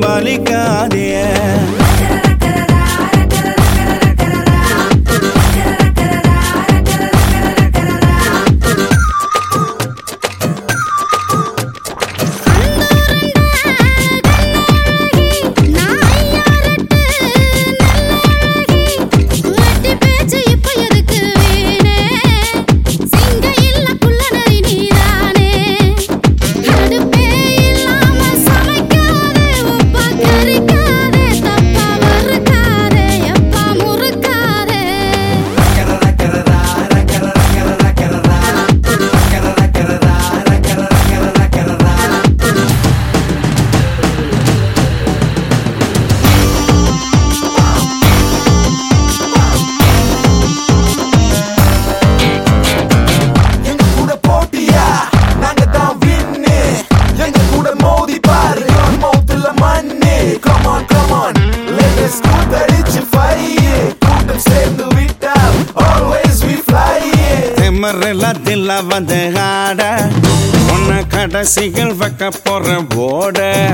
Bambalica திமிரில் தில்ல வந்து ஆட. உன்னை கடைசிகள் வைக்க போற ஓட.